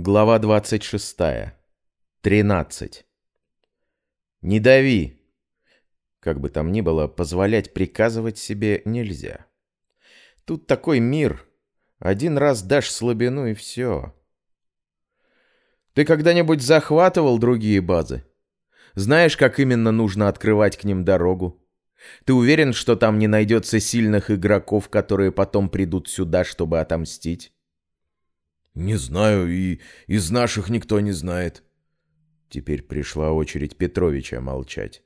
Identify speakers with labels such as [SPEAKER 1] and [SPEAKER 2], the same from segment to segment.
[SPEAKER 1] Глава 26. 13. Не дави. Как бы там ни было, позволять приказывать себе нельзя. Тут такой мир. Один раз дашь слабину и все. Ты когда-нибудь захватывал другие базы? Знаешь, как именно нужно открывать к ним дорогу? Ты уверен, что там не найдется сильных игроков, которые потом придут сюда, чтобы отомстить?
[SPEAKER 2] «Не знаю, и из наших никто не знает».
[SPEAKER 1] Теперь пришла очередь Петровича молчать.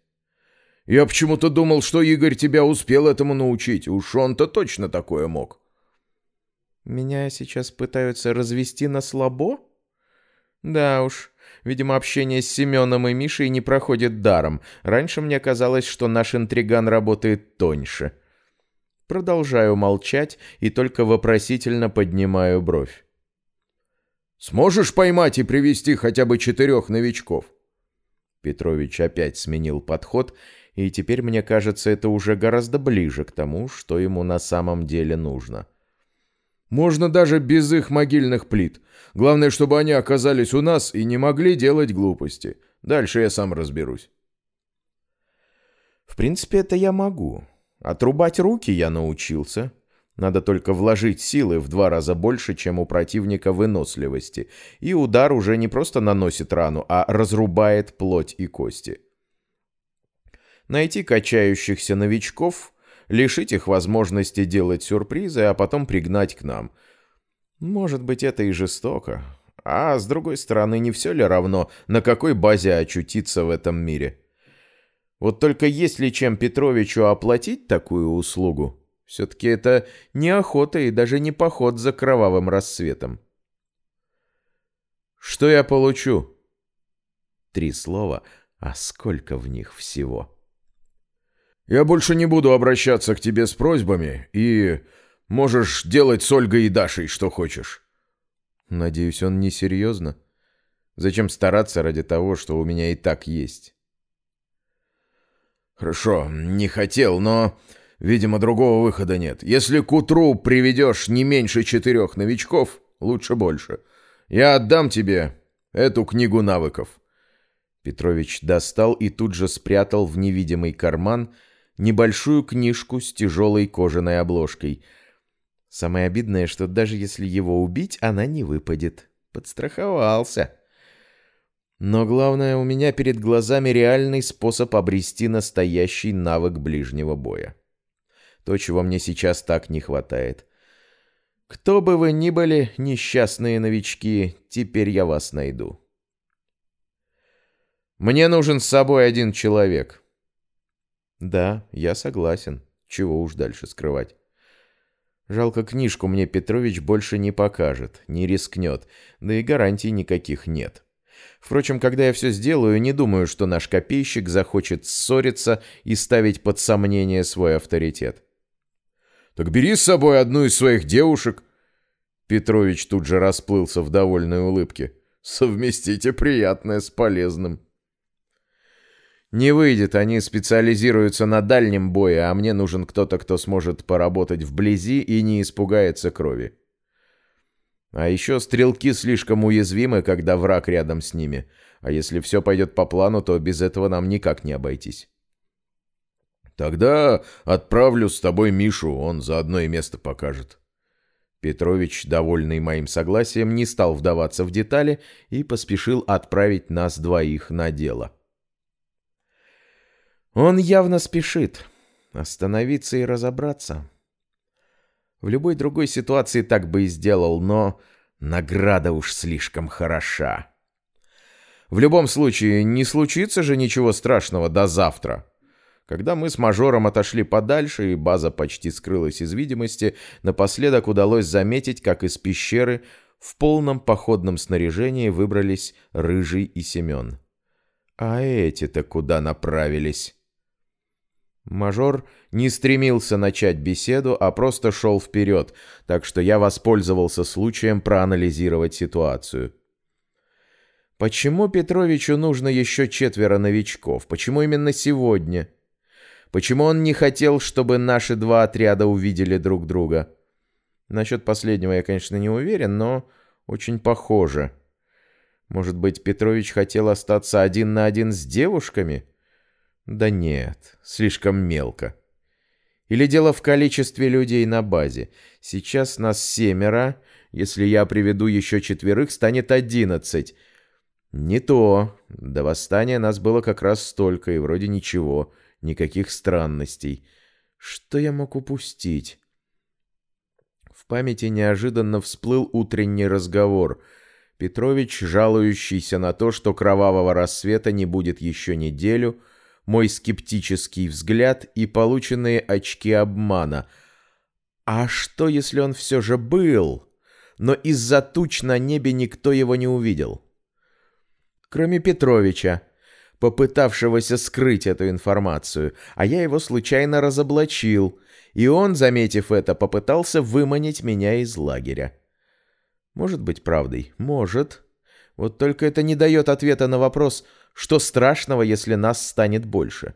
[SPEAKER 2] «Я почему-то думал, что Игорь тебя успел этому научить. Уж он-то точно такое мог».
[SPEAKER 1] «Меня сейчас пытаются развести на слабо?» «Да уж, видимо, общение с Семеном и Мишей не проходит даром. Раньше мне казалось, что наш интриган работает тоньше». Продолжаю молчать и только вопросительно поднимаю бровь.
[SPEAKER 2] Сможешь поймать и привести хотя бы четырех новичков?»
[SPEAKER 1] Петрович опять сменил подход, и теперь, мне кажется, это уже гораздо ближе к тому, что ему на самом деле нужно.
[SPEAKER 2] «Можно даже без их могильных плит. Главное, чтобы они оказались у нас и не могли делать глупости. Дальше я сам разберусь».
[SPEAKER 1] «В принципе, это я могу. Отрубать руки я научился. Надо только вложить силы в два раза больше, чем у противника выносливости, и удар уже не просто наносит рану, а разрубает плоть и кости. Найти качающихся новичков, лишить их возможности делать сюрпризы, а потом пригнать к нам. Может быть, это и жестоко. А с другой стороны, не все ли равно, на какой базе очутиться в этом мире? Вот только есть ли чем Петровичу оплатить такую услугу? Все-таки это не охота и даже не поход за кровавым рассветом. Что я получу? Три слова, а сколько в них всего?
[SPEAKER 2] Я больше не буду обращаться к тебе с просьбами, и можешь делать с Ольгой и Дашей, что хочешь.
[SPEAKER 1] Надеюсь, он не серьезно. Зачем стараться ради того, что у меня и так есть?
[SPEAKER 2] Хорошо, не хотел, но Видимо, другого выхода нет. Если к утру приведешь не меньше четырех новичков, лучше больше. Я отдам тебе эту книгу навыков».
[SPEAKER 1] Петрович достал и тут же спрятал в невидимый карман небольшую книжку с тяжелой кожаной обложкой. Самое обидное, что даже если его убить, она не выпадет. Подстраховался. Но главное, у меня перед глазами реальный способ обрести настоящий навык ближнего боя. То, чего мне сейчас так не хватает. Кто бы вы ни были, несчастные новички, теперь я вас найду. Мне нужен с собой один человек. Да, я согласен. Чего уж дальше скрывать. Жалко, книжку мне Петрович больше не покажет, не рискнет, да и гарантий никаких нет. Впрочем, когда я все сделаю, не думаю, что наш копейщик захочет ссориться и ставить под сомнение свой авторитет.
[SPEAKER 2] Так бери с собой одну из своих девушек».
[SPEAKER 1] Петрович тут же расплылся в довольной улыбке. «Совместите приятное с полезным». «Не выйдет, они специализируются на дальнем бое, а мне нужен кто-то, кто сможет поработать вблизи и не испугается крови. А еще стрелки слишком уязвимы, когда враг рядом с ними, а если все пойдет по плану, то без этого нам никак не обойтись».
[SPEAKER 2] Тогда отправлю с тобой Мишу, он заодно и место покажет.
[SPEAKER 1] Петрович, довольный моим согласием, не стал вдаваться в детали и поспешил отправить нас двоих на дело. Он явно спешит. Остановиться и разобраться. В любой другой ситуации так бы и сделал, но награда уж слишком хороша. В любом случае, не случится же ничего страшного до завтра. Когда мы с мажором отошли подальше и база почти скрылась из видимости, напоследок удалось заметить, как из пещеры в полном походном снаряжении выбрались Рыжий и Семен. А эти-то куда направились? Мажор не стремился начать беседу, а просто шел вперед, так что я воспользовался случаем проанализировать ситуацию. Почему Петровичу нужно еще четверо новичков? Почему именно сегодня? — Почему он не хотел, чтобы наши два отряда увидели друг друга? Насчет последнего я, конечно, не уверен, но очень похоже. Может быть, Петрович хотел остаться один на один с девушками? Да нет, слишком мелко. Или дело в количестве людей на базе. Сейчас нас семеро, если я приведу еще четверых, станет одиннадцать. Не то. До восстания нас было как раз столько, и вроде ничего, никаких странностей. Что я мог упустить? В памяти неожиданно всплыл утренний разговор. Петрович, жалующийся на то, что кровавого рассвета не будет еще неделю, мой скептический взгляд и полученные очки обмана. А что, если он все же был, но из-за туч на небе никто его не увидел? Кроме Петровича, попытавшегося скрыть эту информацию, а я его случайно разоблачил, и он, заметив это, попытался выманить меня из лагеря. Может быть правдой, может. Вот только это не дает ответа на вопрос, что страшного, если нас станет больше.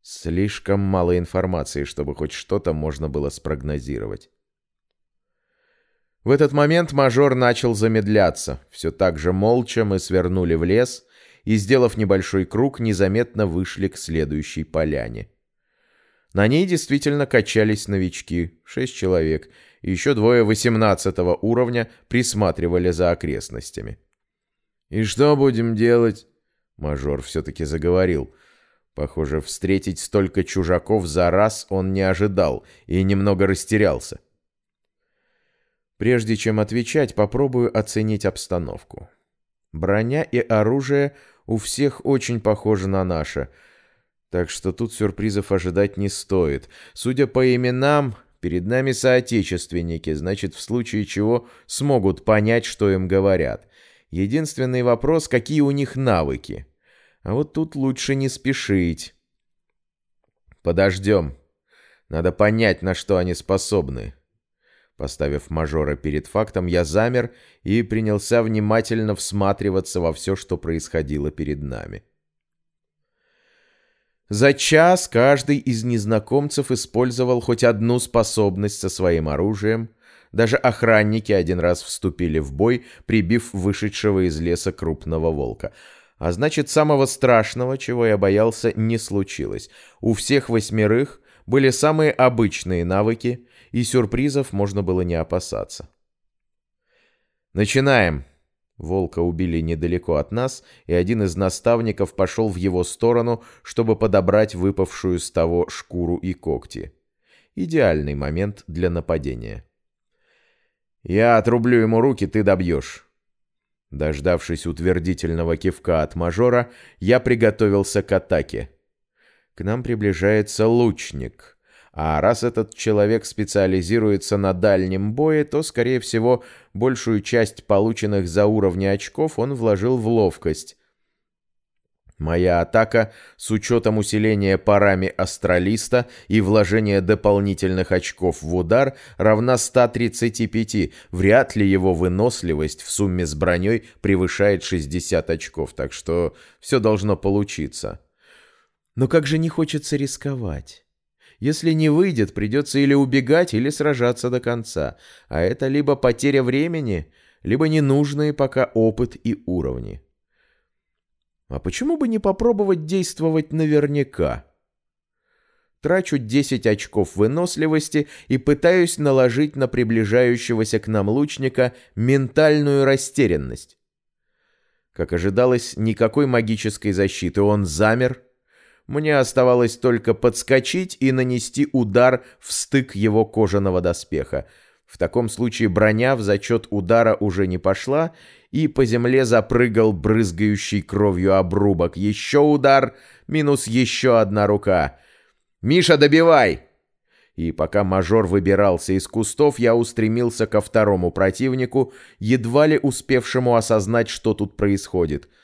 [SPEAKER 1] Слишком мало информации, чтобы хоть что-то можно было спрогнозировать. В этот момент мажор начал замедляться. Все так же молча мы свернули в лес и, сделав небольшой круг, незаметно вышли к следующей поляне. На ней действительно качались новички, шесть человек, и еще двое восемнадцатого уровня присматривали за окрестностями. «И что будем делать?» Мажор все-таки заговорил. Похоже, встретить столько чужаков за раз он не ожидал и немного растерялся. Прежде чем отвечать, попробую оценить обстановку. Броня и оружие у всех очень похожи на наше, так что тут сюрпризов ожидать не стоит. Судя по именам, перед нами соотечественники, значит, в случае чего смогут понять, что им говорят. Единственный вопрос, какие у них навыки. А вот тут лучше не спешить. Подождем. Надо понять, на что они способны. Поставив мажора перед фактом, я замер и принялся внимательно всматриваться во все, что происходило перед нами. За час каждый из незнакомцев использовал хоть одну способность со своим оружием. Даже охранники один раз вступили в бой, прибив вышедшего из леса крупного волка. А значит, самого страшного, чего я боялся, не случилось. У всех восьмерых были самые обычные навыки, и сюрпризов можно было не опасаться. «Начинаем!» Волка убили недалеко от нас, и один из наставников пошел в его сторону, чтобы подобрать выпавшую с того шкуру и когти. Идеальный момент для нападения. «Я отрублю ему руки, ты добьешь». Дождавшись утвердительного кивка от мажора, я приготовился к атаке. К нам приближается лучник. А раз этот человек специализируется на дальнем бое, то, скорее всего, большую часть полученных за уровни очков он вложил в ловкость. Моя атака с учетом усиления парами астралиста и вложения дополнительных очков в удар равна 135. Вряд ли его выносливость в сумме с броней превышает 60 очков, так что все должно получиться. Но как же не хочется рисковать. Если не выйдет, придется или убегать, или сражаться до конца. А это либо потеря времени, либо ненужные пока опыт и уровни. А почему бы не попробовать действовать наверняка? Трачу 10 очков выносливости и пытаюсь наложить на приближающегося к нам лучника ментальную растерянность. Как ожидалось, никакой магической защиты. Он замер, мне оставалось только подскочить и нанести удар в стык его кожаного доспеха. В таком случае броня в зачет удара уже не пошла, и по земле запрыгал брызгающий кровью обрубок. Еще удар, минус еще одна рука. «Миша, добивай!» И пока мажор выбирался из кустов, я устремился ко второму противнику, едва ли успевшему осознать, что тут происходит —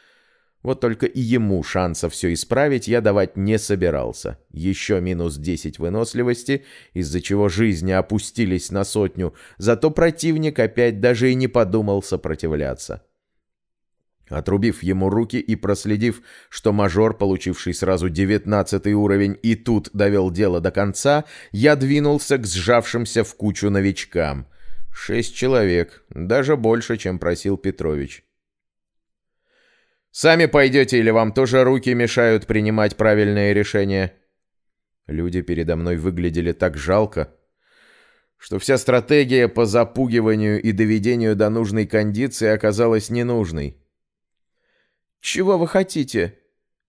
[SPEAKER 1] вот только и ему шанса все исправить я давать не собирался. Еще минус 10 выносливости, из-за чего жизни опустились на сотню, зато противник опять даже и не подумал сопротивляться. Отрубив ему руки и проследив, что мажор, получивший сразу девятнадцатый уровень, и тут довел дело до конца, я двинулся к сжавшимся в кучу новичкам. Шесть человек, даже больше, чем просил Петрович. Сами пойдете или вам тоже руки мешают принимать правильные решения?» Люди передо мной выглядели так жалко, что вся стратегия по запугиванию и доведению до нужной кондиции оказалась ненужной. «Чего вы хотите?»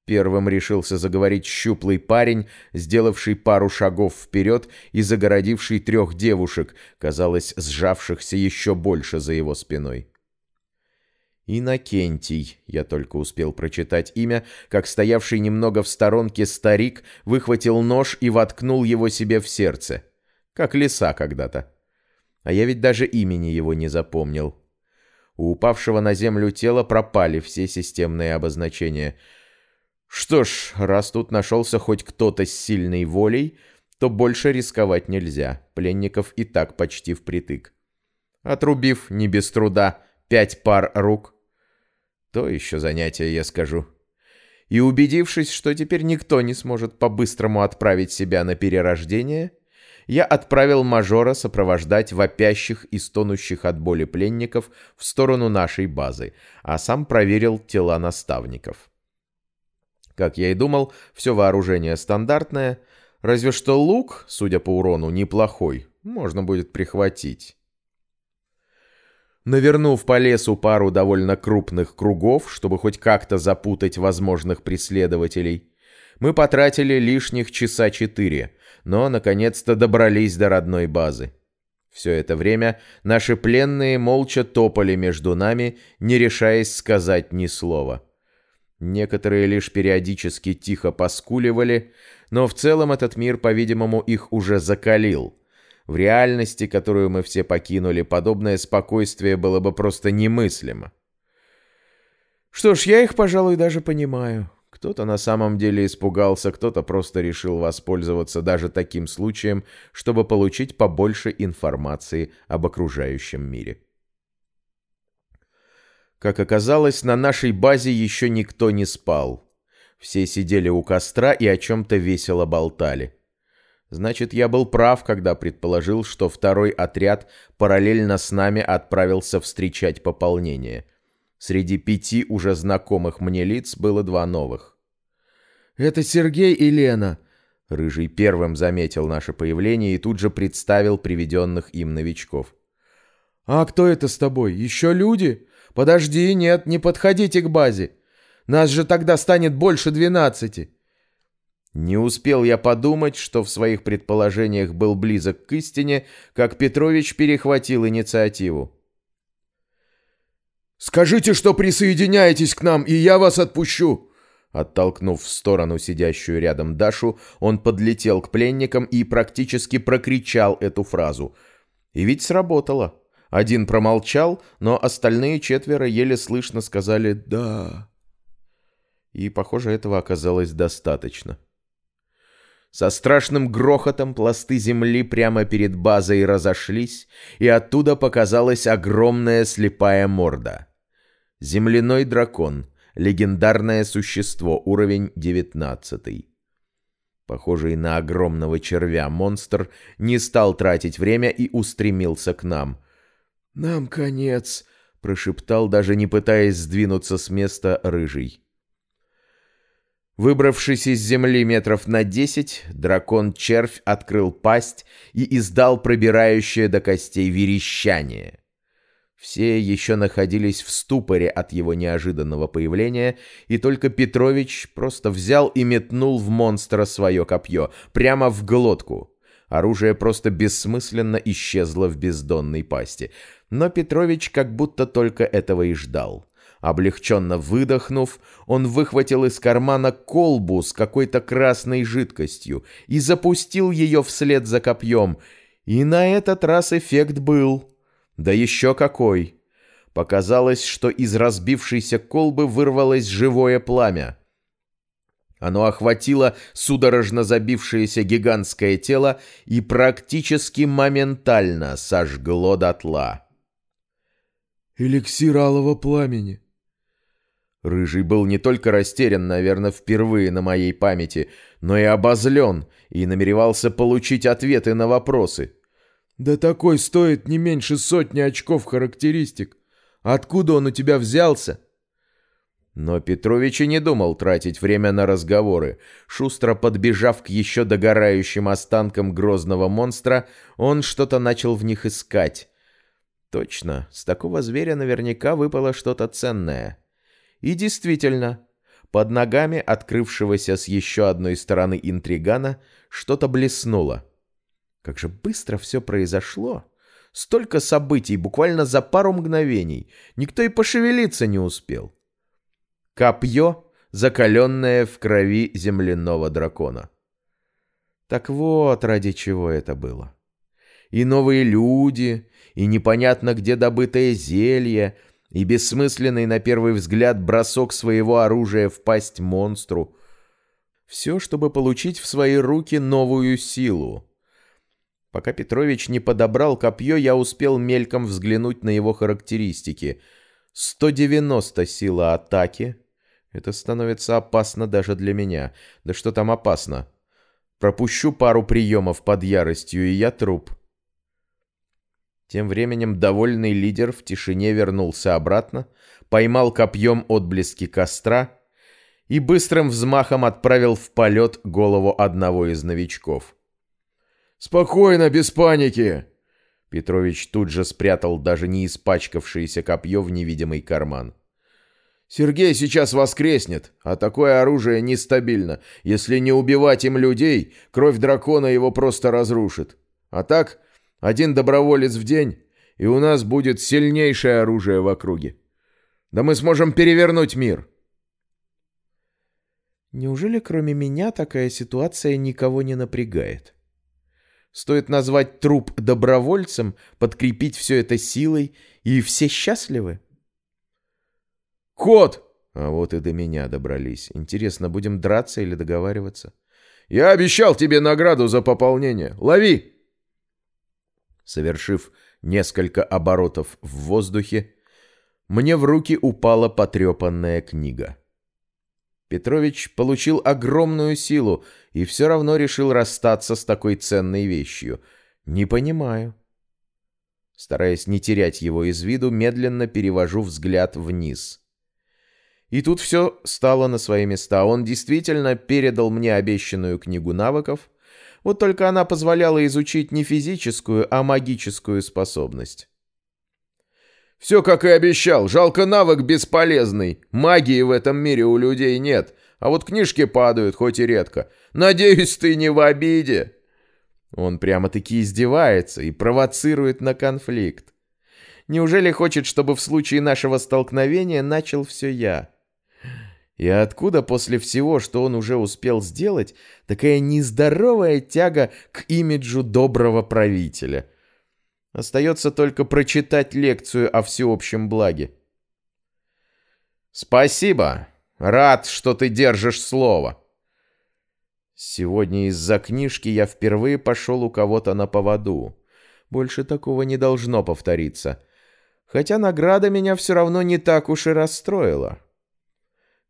[SPEAKER 1] Первым решился заговорить щуплый парень, сделавший пару шагов вперед и загородивший трех девушек, казалось, сжавшихся еще больше за его спиной. Иннокентий, я только успел прочитать имя, как стоявший немного в сторонке старик выхватил нож и воткнул его себе в сердце, как лиса когда-то. А я ведь даже имени его не запомнил. У упавшего на землю тела пропали все системные обозначения — что ж, раз тут нашелся хоть кто-то с сильной волей, то больше рисковать нельзя. Пленников и так почти впритык. Отрубив, не без труда, пять пар рук. То еще занятие, я скажу. И убедившись, что теперь никто не сможет по-быстрому отправить себя на перерождение, я отправил мажора сопровождать вопящих и стонущих от боли пленников в сторону нашей базы, а сам проверил тела наставников. Как я и думал, все вооружение стандартное, разве что лук, судя по урону, неплохой, можно будет прихватить. Навернув по лесу пару довольно крупных кругов, чтобы хоть как-то запутать возможных преследователей, мы потратили лишних часа четыре, но наконец-то добрались до родной базы. Все это время наши пленные молча топали между нами, не решаясь сказать ни слова. Некоторые лишь периодически тихо поскуливали, но в целом этот мир, по-видимому, их уже закалил. В реальности, которую мы все покинули, подобное спокойствие было бы просто немыслимо. Что ж, я их, пожалуй, даже понимаю. Кто-то на самом деле испугался, кто-то просто решил воспользоваться даже таким случаем, чтобы получить побольше информации об окружающем мире. Как оказалось, на нашей базе еще никто не спал. Все сидели у костра и о чем-то весело болтали. Значит, я был прав, когда предположил, что второй отряд параллельно с нами отправился встречать пополнение. Среди пяти уже знакомых мне лиц было два новых. «Это Сергей и Лена», — Рыжий первым заметил наше появление и тут же представил приведенных им новичков. «А кто это с тобой? Еще люди?» «Подожди, нет, не подходите к базе. Нас же тогда станет больше двенадцати». Не успел я подумать, что в своих предположениях был близок к истине, как Петрович перехватил инициативу.
[SPEAKER 2] «Скажите, что присоединяетесь к нам, и я вас отпущу!» Оттолкнув в сторону сидящую рядом Дашу, он подлетел к пленникам и практически прокричал эту фразу. И ведь сработало. Один промолчал, но остальные четверо еле слышно сказали «да». И, похоже, этого оказалось достаточно. Со страшным грохотом пласты земли прямо перед базой разошлись, и оттуда показалась огромная слепая морда. Земляной дракон, легендарное существо, уровень девятнадцатый. Похожий на огромного червя монстр не стал тратить время и устремился к нам. «Нам конец», — прошептал, даже не пытаясь сдвинуться с места рыжий. Выбравшись из земли метров на десять, дракон-червь открыл пасть и издал пробирающее до костей верещание. Все еще находились в ступоре от его неожиданного появления, и только Петрович просто взял и метнул в монстра свое копье, прямо в глотку. Оружие просто бессмысленно исчезло в бездонной пасти — но Петрович как будто только этого и ждал. Облегченно выдохнув, он выхватил из кармана колбу с какой-то красной жидкостью и запустил ее вслед за копьем. И на этот раз эффект был. Да еще какой! Показалось, что из разбившейся колбы вырвалось живое пламя. Оно охватило судорожно забившееся гигантское тело и практически моментально сожгло дотла.
[SPEAKER 3] Эликсир алого пламени.
[SPEAKER 1] Рыжий был не только растерян, наверное, впервые на моей памяти, но и обозлен, и намеревался получить ответы на вопросы.
[SPEAKER 3] «Да такой стоит не меньше сотни очков характеристик. Откуда он у тебя взялся?»
[SPEAKER 1] Но Петрович и не думал тратить время на разговоры. Шустро подбежав к еще догорающим останкам грозного монстра, он что-то начал в них искать. Точно, с такого зверя наверняка выпало что-то ценное. И действительно, под ногами открывшегося с еще одной стороны интригана что-то блеснуло. Как же быстро все произошло! Столько событий буквально за пару мгновений. Никто и пошевелиться не успел. Копье, закаленное в крови земляного дракона. Так вот, ради чего это было. И новые люди, и непонятно где добытое зелье, и бессмысленный на первый взгляд бросок своего оружия в пасть монстру. Все, чтобы получить в свои руки новую силу. Пока Петрович не подобрал копье, я успел мельком взглянуть на его характеристики. 190 сила атаки, это становится опасно даже для меня. Да что там опасно? Пропущу пару приемов под яростью, и я труп. Тем временем довольный лидер в тишине вернулся обратно, поймал копьем отблески костра и быстрым взмахом отправил в полет голову одного из новичков.
[SPEAKER 2] «Спокойно, без паники!»
[SPEAKER 1] Петрович тут же спрятал даже не испачкавшееся копье в невидимый карман.
[SPEAKER 2] Сергей сейчас воскреснет, а такое оружие нестабильно. Если не убивать им людей, кровь дракона его просто разрушит. А так, один доброволец в день, и у нас будет сильнейшее оружие в округе. Да мы сможем перевернуть мир.
[SPEAKER 1] Неужели кроме меня такая ситуация никого не напрягает? Стоит назвать труп добровольцем, подкрепить все это силой, и все счастливы?
[SPEAKER 2] «Кот!»
[SPEAKER 1] А вот и до меня добрались. Интересно, будем драться или договариваться?
[SPEAKER 2] «Я обещал тебе награду за пополнение. Лови!»
[SPEAKER 1] Совершив несколько оборотов в воздухе, мне в руки упала потрепанная книга. Петрович получил огромную силу и все равно решил расстаться с такой ценной вещью. Не понимаю. Стараясь не терять его из виду, медленно перевожу взгляд вниз — и тут все стало на свои места. Он действительно передал мне обещанную книгу навыков, вот только она позволяла изучить не физическую, а магическую способность.
[SPEAKER 2] «Все, как и обещал. Жалко, навык бесполезный. Магии в этом мире у людей нет, а вот книжки падают, хоть и редко. Надеюсь, ты не в обиде».
[SPEAKER 1] Он прямо-таки издевается и провоцирует на конфликт. Неужели хочет, чтобы в случае нашего столкновения начал все я? И откуда после всего, что он уже успел сделать, такая нездоровая тяга к имиджу доброго правителя? Остается только прочитать лекцию о всеобщем благе. «Спасибо! Рад, что ты держишь слово!» Сегодня из-за книжки я впервые пошел у кого-то на поводу. Больше такого не должно повториться. Хотя награда меня все равно не так уж и расстроила.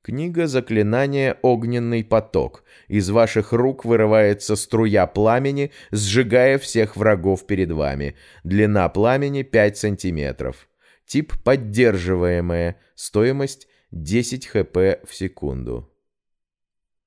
[SPEAKER 1] Книга заклинания «Огненный поток». Из ваших рук вырывается струя пламени, сжигая всех врагов перед вами. Длина пламени 5 сантиметров. Тип поддерживаемая. Стоимость 10 хп в секунду.